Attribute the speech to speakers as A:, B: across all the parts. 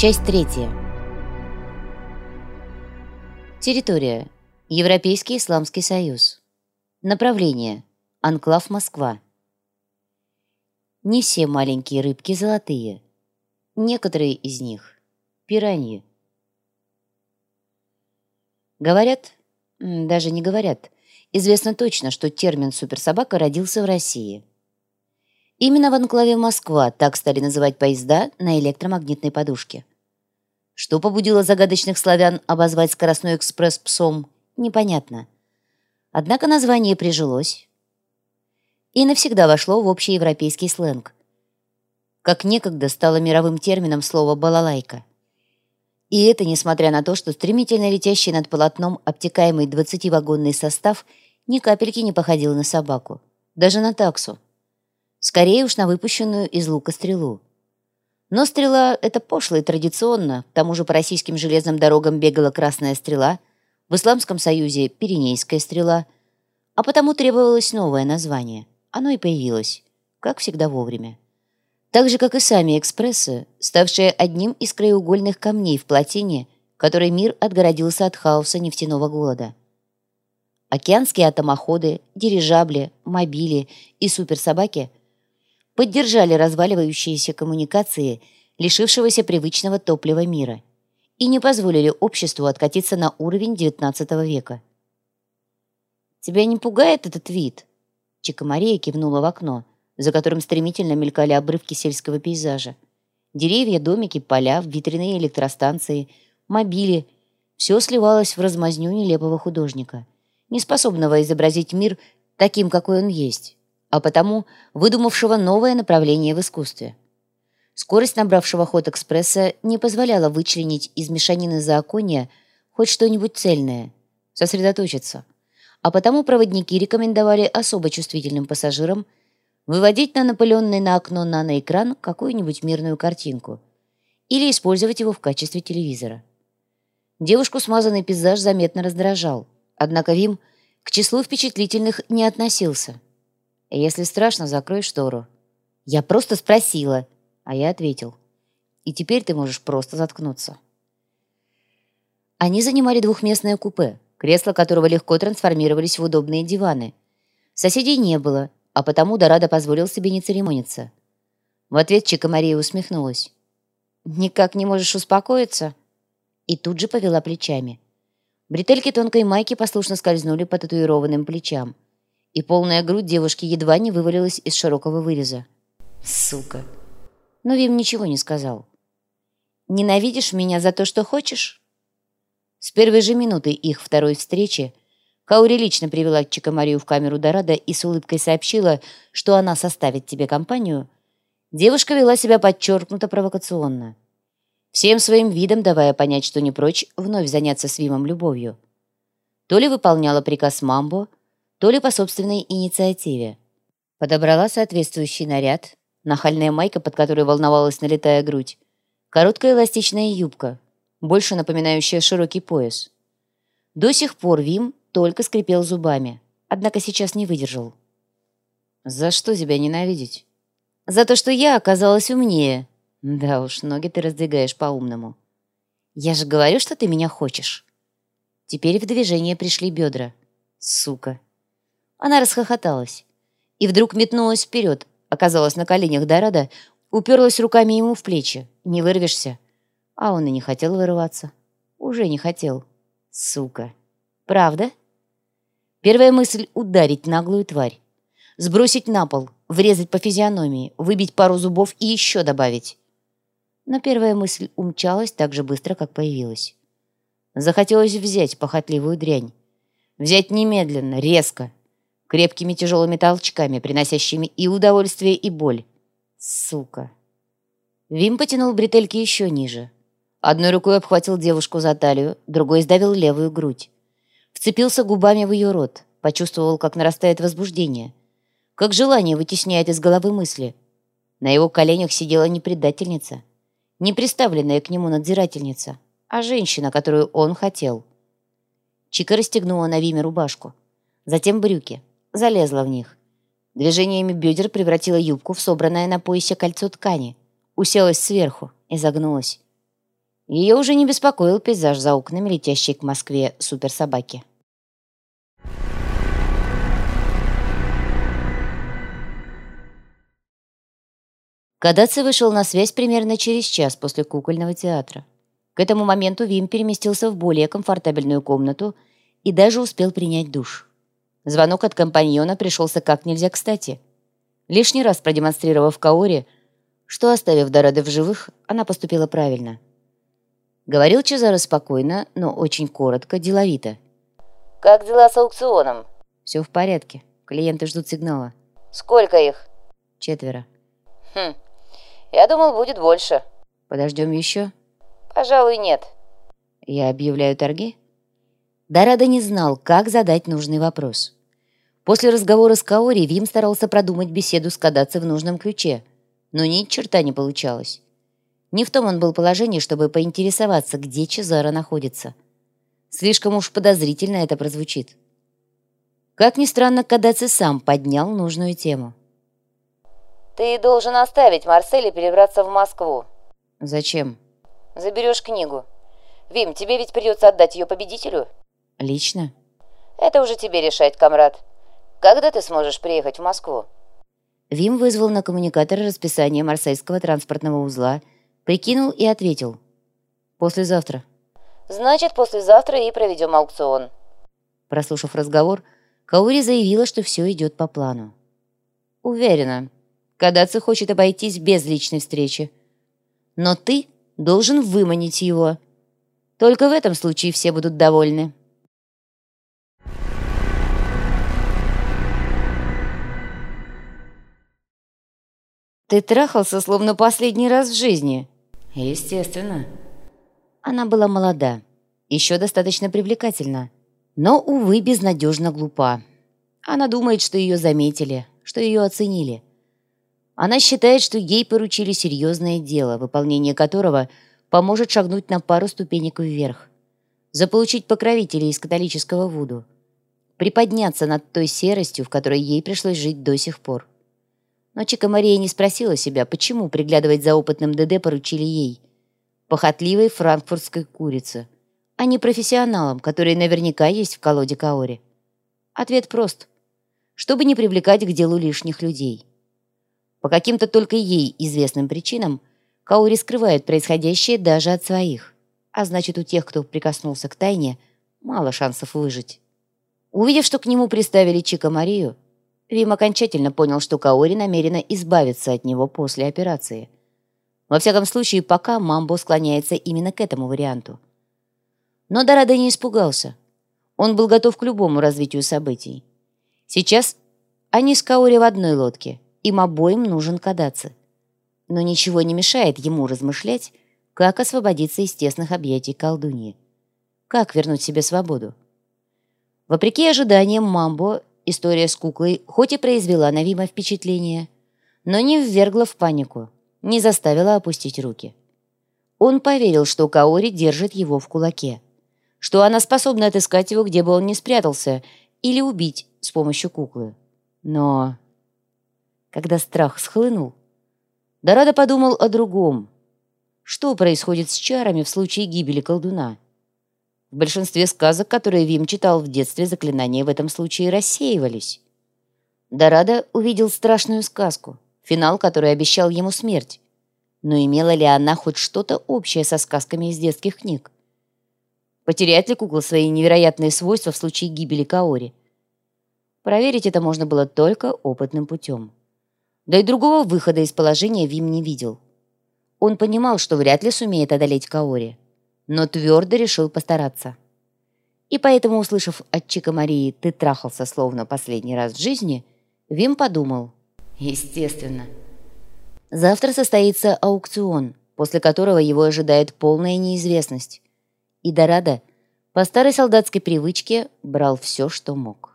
A: Часть третья. Территория. Европейский Исламский Союз. Направление. Анклав Москва. Не все маленькие рыбки золотые. Некоторые из них – пираньи. Говорят, даже не говорят, известно точно, что термин «суперсобака» родился в России. Именно в анклаве Москва так стали называть поезда на электромагнитной подушке. Что побудило загадочных славян обозвать скоростной экспресс псом, непонятно. Однако название прижилось и навсегда вошло в общий европейский сленг. Как некогда стало мировым термином слово «балалайка». И это несмотря на то, что стремительно летящий над полотном обтекаемый 20-вагонный состав ни капельки не походил на собаку, даже на таксу. Скорее уж на выпущенную из лука стрелу. Но стрела — это пошло и традиционно. К тому же по российским железным дорогам бегала красная стрела, в Исламском Союзе — Пиренейская стрела, а потому требовалось новое название. Оно и появилось, как всегда вовремя. Так же, как и сами экспрессы, ставшие одним из краеугольных камней в плотине, которой мир отгородился от хаоса нефтяного голода. Океанские атомоходы, дирижабли, мобили и суперсобаки — поддержали разваливающиеся коммуникации лишившегося привычного топлива мира и не позволили обществу откатиться на уровень XIX века. «Тебя не пугает этот вид?» Чика Мария кивнула в окно, за которым стремительно мелькали обрывки сельского пейзажа. Деревья, домики, поля, ветряные электростанции, мобили — все сливалось в размазню нелепого художника, неспособного изобразить мир таким, какой он есть а потому выдумавшего новое направление в искусстве. Скорость набравшего ход экспресса не позволяла вычленить из мешанины закония хоть что-нибудь цельное, сосредоточиться, а потому проводники рекомендовали особо чувствительным пассажирам выводить на напыленный на окно наноэкран какую-нибудь мирную картинку или использовать его в качестве телевизора. Девушку смазанный пейзаж заметно раздражал, однако Вим к числу впечатлительных не относился – если страшно, закрой штору. Я просто спросила, а я ответил. И теперь ты можешь просто заткнуться. Они занимали двухместное купе, кресла которого легко трансформировались в удобные диваны. Соседей не было, а потому Дорадо позволил себе не церемониться. В ответ Чика Мария усмехнулась. «Никак не можешь успокоиться?» И тут же повела плечами. Бретельки тонкой майки послушно скользнули по татуированным плечам – и полная грудь девушки едва не вывалилась из широкого выреза. «Сука!» Но Вим ничего не сказал. «Ненавидишь меня за то, что хочешь?» С первой же минуты их второй встречи Каури лично привела Чикамарию в камеру Дорадо и с улыбкой сообщила, что она составит тебе компанию, девушка вела себя подчеркнуто провокационно, всем своим видом давая понять, что не прочь вновь заняться с Вимом любовью. То ли выполняла приказ Мамбо, то ли по собственной инициативе. Подобрала соответствующий наряд, нахальная майка, под которой волновалась налетая грудь, короткая эластичная юбка, больше напоминающая широкий пояс. До сих пор Вим только скрипел зубами, однако сейчас не выдержал. «За что тебя ненавидеть?» «За то, что я оказалась умнее». «Да уж, ноги ты раздвигаешь по-умному». «Я же говорю, что ты меня хочешь». Теперь в движение пришли бедра. «Сука!» Она расхохоталась. И вдруг метнулась вперед, оказалась на коленях Дорадо, уперлась руками ему в плечи. Не вырвешься. А он и не хотел вырываться. Уже не хотел. Сука. Правда? Первая мысль — ударить наглую тварь. Сбросить на пол, врезать по физиономии, выбить пару зубов и еще добавить. Но первая мысль умчалась так же быстро, как появилась. Захотелось взять похотливую дрянь. Взять немедленно, резко, крепкими тяжелыми толчками, приносящими и удовольствие, и боль. Сука. Вим потянул бретельки еще ниже. Одной рукой обхватил девушку за талию, другой сдавил левую грудь. Вцепился губами в ее рот, почувствовал, как нарастает возбуждение, как желание вытесняет из головы мысли. На его коленях сидела не предательница, не приставленная к нему надзирательница, а женщина, которую он хотел. Чика расстегнула на Виме рубашку, затем брюки, залезла в них. Движениями бедер превратила юбку в собранное на поясе кольцо ткани, уселась сверху и загнулась. Ее уже не беспокоил пейзаж за окнами, летящей к Москве суперсобаки. Кадаци вышел на связь примерно через час после кукольного театра. К этому моменту Вим переместился в более комфортабельную комнату и даже успел принять душ. Звонок от компаньона пришелся как нельзя кстати. Лишний раз продемонстрировав Каоре, что, оставив Дорады в живых, она поступила правильно. Говорил Чезаро спокойно, но очень коротко, деловито.
B: «Как дела с аукционом?»
A: «Все в порядке. Клиенты ждут сигнала».
B: «Сколько их?»
A: «Четверо».
B: «Хм, я думал, будет больше».
A: «Подождем еще?»
B: «Пожалуй, нет».
A: «Я объявляю торги?» Дорадо не знал, как задать нужный вопрос. После разговора с Каори Вим старался продумать беседу с Кадаци в нужном ключе, но ни черта не получалось. Не в том он был положении, чтобы поинтересоваться, где Чезаро находится. Слишком уж подозрительно это прозвучит. Как ни странно, Кадаци сам поднял нужную тему.
B: «Ты должен оставить Марсель и перебраться в Москву».
A: «Зачем?»
B: «Заберешь книгу. Вим, тебе ведь придется отдать ее победителю?»
A: «Лично?»
B: «Это уже тебе решать, комрад. Когда ты сможешь приехать в Москву?»
A: Вим вызвал на коммуникатор расписание Марсельского транспортного узла, прикинул и ответил. «Послезавтра».
B: «Значит, послезавтра и проведем аукцион».
A: Прослушав разговор, Каури заявила, что все идет по плану. «Уверена, Кадаци хочет обойтись без личной встречи. Но ты должен выманить его. Только в этом случае все будут довольны. Ты трахался, словно последний раз в жизни.
B: Естественно.
A: Она была молода, еще достаточно привлекательна, но, увы, безнадежно глупа. Она думает, что ее заметили, что ее оценили. Она считает, что ей поручили серьезное дело, выполнение которого поможет шагнуть на пару ступенек вверх, заполучить покровителей из католического Вуду, приподняться над той серостью, в которой ей пришлось жить до сих пор. Но Чика Мария не спросила себя, почему приглядывать за опытным ДД поручили ей, похотливой франкфуртской курице, а не профессионалам, которые наверняка есть в колоде Каори. Ответ прост. Чтобы не привлекать к делу лишних людей. По каким-то только ей известным причинам Каори скрывает происходящее даже от своих. А значит, у тех, кто прикоснулся к тайне, мало шансов выжить. Увидев, что к нему приставили Чика Марию, Вим окончательно понял, что Каори намерена избавиться от него после операции. Во всяком случае, пока Мамбо склоняется именно к этому варианту. Но Дорадо не испугался. Он был готов к любому развитию событий. Сейчас они с Каори в одной лодке – им обоим нужен Кадаци. Но ничего не мешает ему размышлять, как освободиться из тесных объятий колдуньи. Как вернуть себе свободу? Вопреки ожиданиям Мамбо, история с куклой хоть и произвела на Вима впечатление, но не ввергла в панику, не заставила опустить руки. Он поверил, что Каори держит его в кулаке, что она способна отыскать его, где бы он ни спрятался, или убить с помощью куклы. Но когда страх схлынул, Дорадо подумал о другом. Что происходит с чарами в случае гибели колдуна? В большинстве сказок, которые Вим читал в детстве, заклинания в этом случае рассеивались. Дорадо увидел страшную сказку, финал который обещал ему смерть. Но имела ли она хоть что-то общее со сказками из детских книг? Потерять ли кукла свои невероятные свойства в случае гибели Каори? Проверить это можно было только опытным путем. Да и другого выхода из положения Вим не видел. Он понимал, что вряд ли сумеет одолеть Каори, но твердо решил постараться. И поэтому, услышав от Чика Марии «ты трахался словно последний раз в жизни», Вим подумал «Естественно». Завтра состоится аукцион, после которого его ожидает полная неизвестность. И Дорадо по старой солдатской привычке брал все, что мог.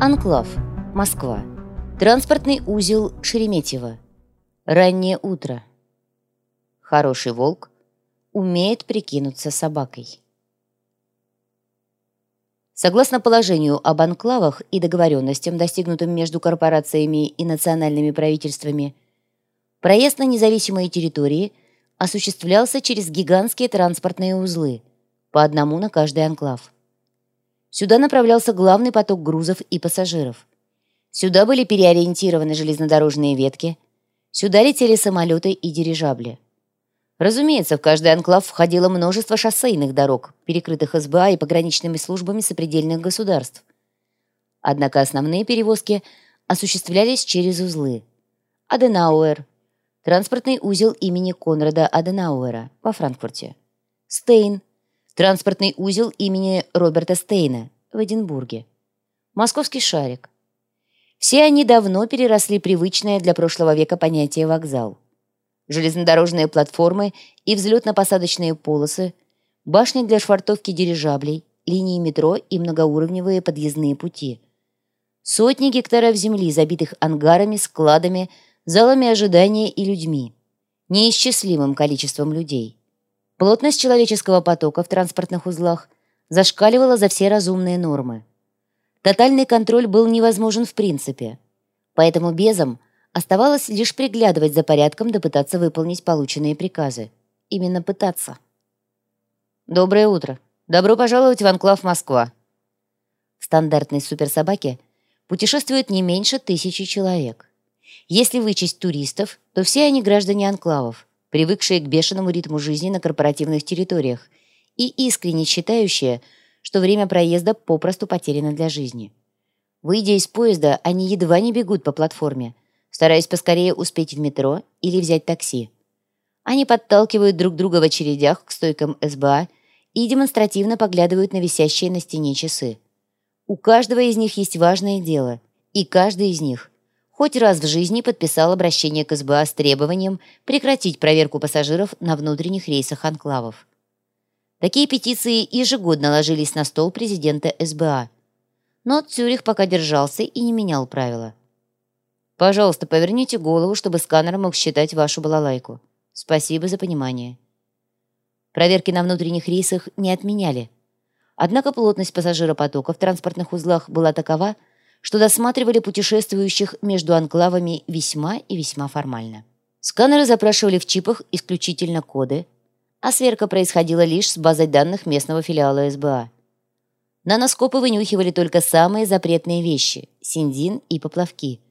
A: Анклав. Москва. Транспортный узел Шереметьево. Раннее утро. Хороший волк умеет прикинуться собакой. Согласно положению об анклавах и договоренностям, достигнутым между корпорациями и национальными правительствами, проезд на независимые территории осуществлялся через гигантские транспортные узлы, по одному на каждый анклав. Сюда направлялся главный поток грузов и пассажиров. Сюда были переориентированы железнодорожные ветки, сюда летели самолеты и дирижабли. Разумеется, в каждый анклав входило множество шоссейных дорог, перекрытых СБА и пограничными службами сопредельных государств. Однако основные перевозки осуществлялись через узлы. Аденауэр, транспортный узел имени Конрада Аденауэра во Франкфурте. Стейн, транспортный узел имени Роберта Стейна в Эдинбурге. Московский шарик. Все они давно переросли привычное для прошлого века понятие «вокзал» железнодорожные платформы и взлетно-посадочные полосы, башни для швартовки дирижаблей, линии метро и многоуровневые подъездные пути. Сотни гектаров земли, забитых ангарами, складами, залами ожидания и людьми. Неисчислимым количеством людей. Плотность человеческого потока в транспортных узлах зашкаливала за все разумные нормы. Тотальный контроль был невозможен в принципе. Поэтому безам – Оставалось лишь приглядывать за порядком да пытаться выполнить полученные приказы. Именно пытаться. «Доброе утро. Добро пожаловать в Анклав Москва». В стандартной суперсобаке путешествует не меньше тысячи человек. Если вычесть туристов, то все они граждане анклавов, привыкшие к бешеному ритму жизни на корпоративных территориях и искренне считающие, что время проезда попросту потеряно для жизни. Выйдя из поезда, они едва не бегут по платформе – стараясь поскорее успеть в метро или взять такси. Они подталкивают друг друга в очередях к стойкам СБА и демонстративно поглядывают на висящие на стене часы. У каждого из них есть важное дело, и каждый из них хоть раз в жизни подписал обращение к СБА с требованием прекратить проверку пассажиров на внутренних рейсах анклавов. Такие петиции ежегодно ложились на стол президента СБА. Но Цюрих пока держался и не менял правила. Пожалуйста, поверните голову, чтобы сканер мог считать вашу балалайку. Спасибо за понимание. Проверки на внутренних рейсах не отменяли. Однако плотность пассажиропотока в транспортных узлах была такова, что досматривали путешествующих между анклавами весьма и весьма формально. Сканеры запрашивали в чипах исключительно коды, а сверка происходила лишь с базой данных местного филиала СБА. Наноскопы вынюхивали только самые запретные вещи – синдин и поплавки –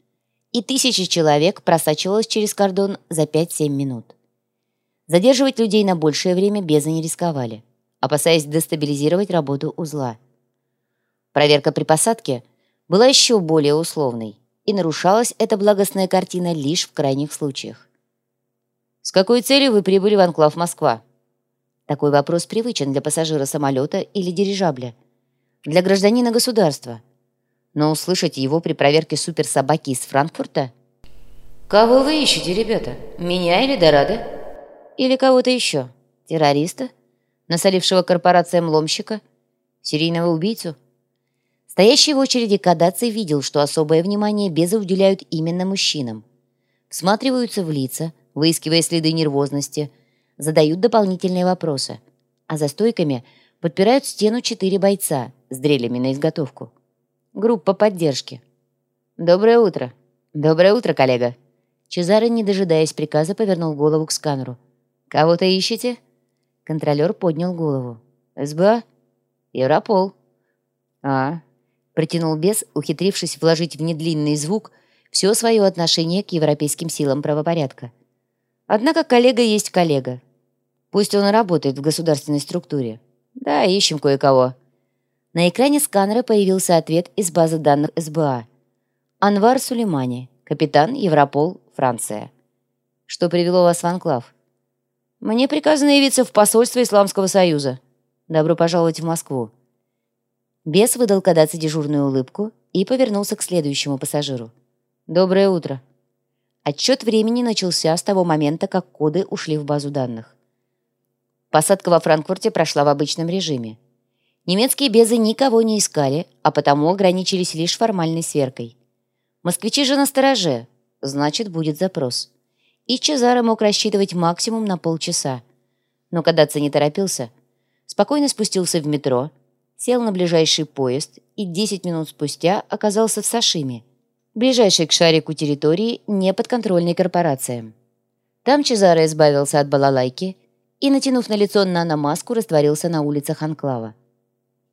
A: и тысячи человек просачивалось через кордон за 5-7 минут. Задерживать людей на большее время безы не рисковали, опасаясь дестабилизировать работу узла. Проверка при посадке была еще более условной, и нарушалась эта благостная картина лишь в крайних случаях. «С какой целью вы прибыли в Анклав Москва?» Такой вопрос привычен для пассажира самолета или дирижабля. Для гражданина государства – но услышать его при проверке суперсобаки из Франкфурта? «Кого вы ищете, ребята? Меня или Дорадо? Или кого-то еще? Террориста? Насолившего корпорациям ломщика? Серийного убийцу?» Стоящий в очереди Кадаций видел, что особое внимание безы уделяют именно мужчинам. Всматриваются в лица, выискивая следы нервозности, задают дополнительные вопросы. А за стойками подпирают стену четыре бойца с дрелями на изготовку. Группа поддержки. Доброе утро. Доброе утро, коллега. Чезаро, не дожидаясь приказа, повернул голову к сканеру. Кого-то ищете? Контролер поднял голову. СБА? Европол. А, протянул бес, ухитрившись вложить в недлинный звук все свое отношение к европейским силам правопорядка. Однако коллега есть коллега. Пусть он и работает в государственной структуре. Да, ищем кое-кого. На экране сканера появился ответ из базы данных СБА. Анвар Сулеймани, капитан Европол, Франция. Что привело вас в Анклав? Мне приказано явиться в посольство Исламского Союза. Добро пожаловать в Москву. Бес выдал Кадаци дежурную улыбку и повернулся к следующему пассажиру. «Доброе утро». Отчет времени начался с того момента, как коды ушли в базу данных. Посадка во Франкфурте прошла в обычном режиме. Немецкие безы никого не искали, а потому ограничились лишь формальной сверкой. Москвичи же на стороже, значит, будет запрос. И Чезаро мог рассчитывать максимум на полчаса. Но Кадаци не торопился. Спокойно спустился в метро, сел на ближайший поезд и 10 минут спустя оказался в Сашиме, ближайшей к шарику территории, не подконтрольной корпорациям. Там Чезаро избавился от балалайки и, натянув на лицо наномаску, растворился на улицах Анклава.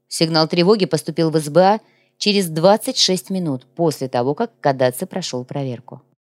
A: Сигнал тревоги поступил в СБА через 26 минут после того, как Кадаци прошел проверку.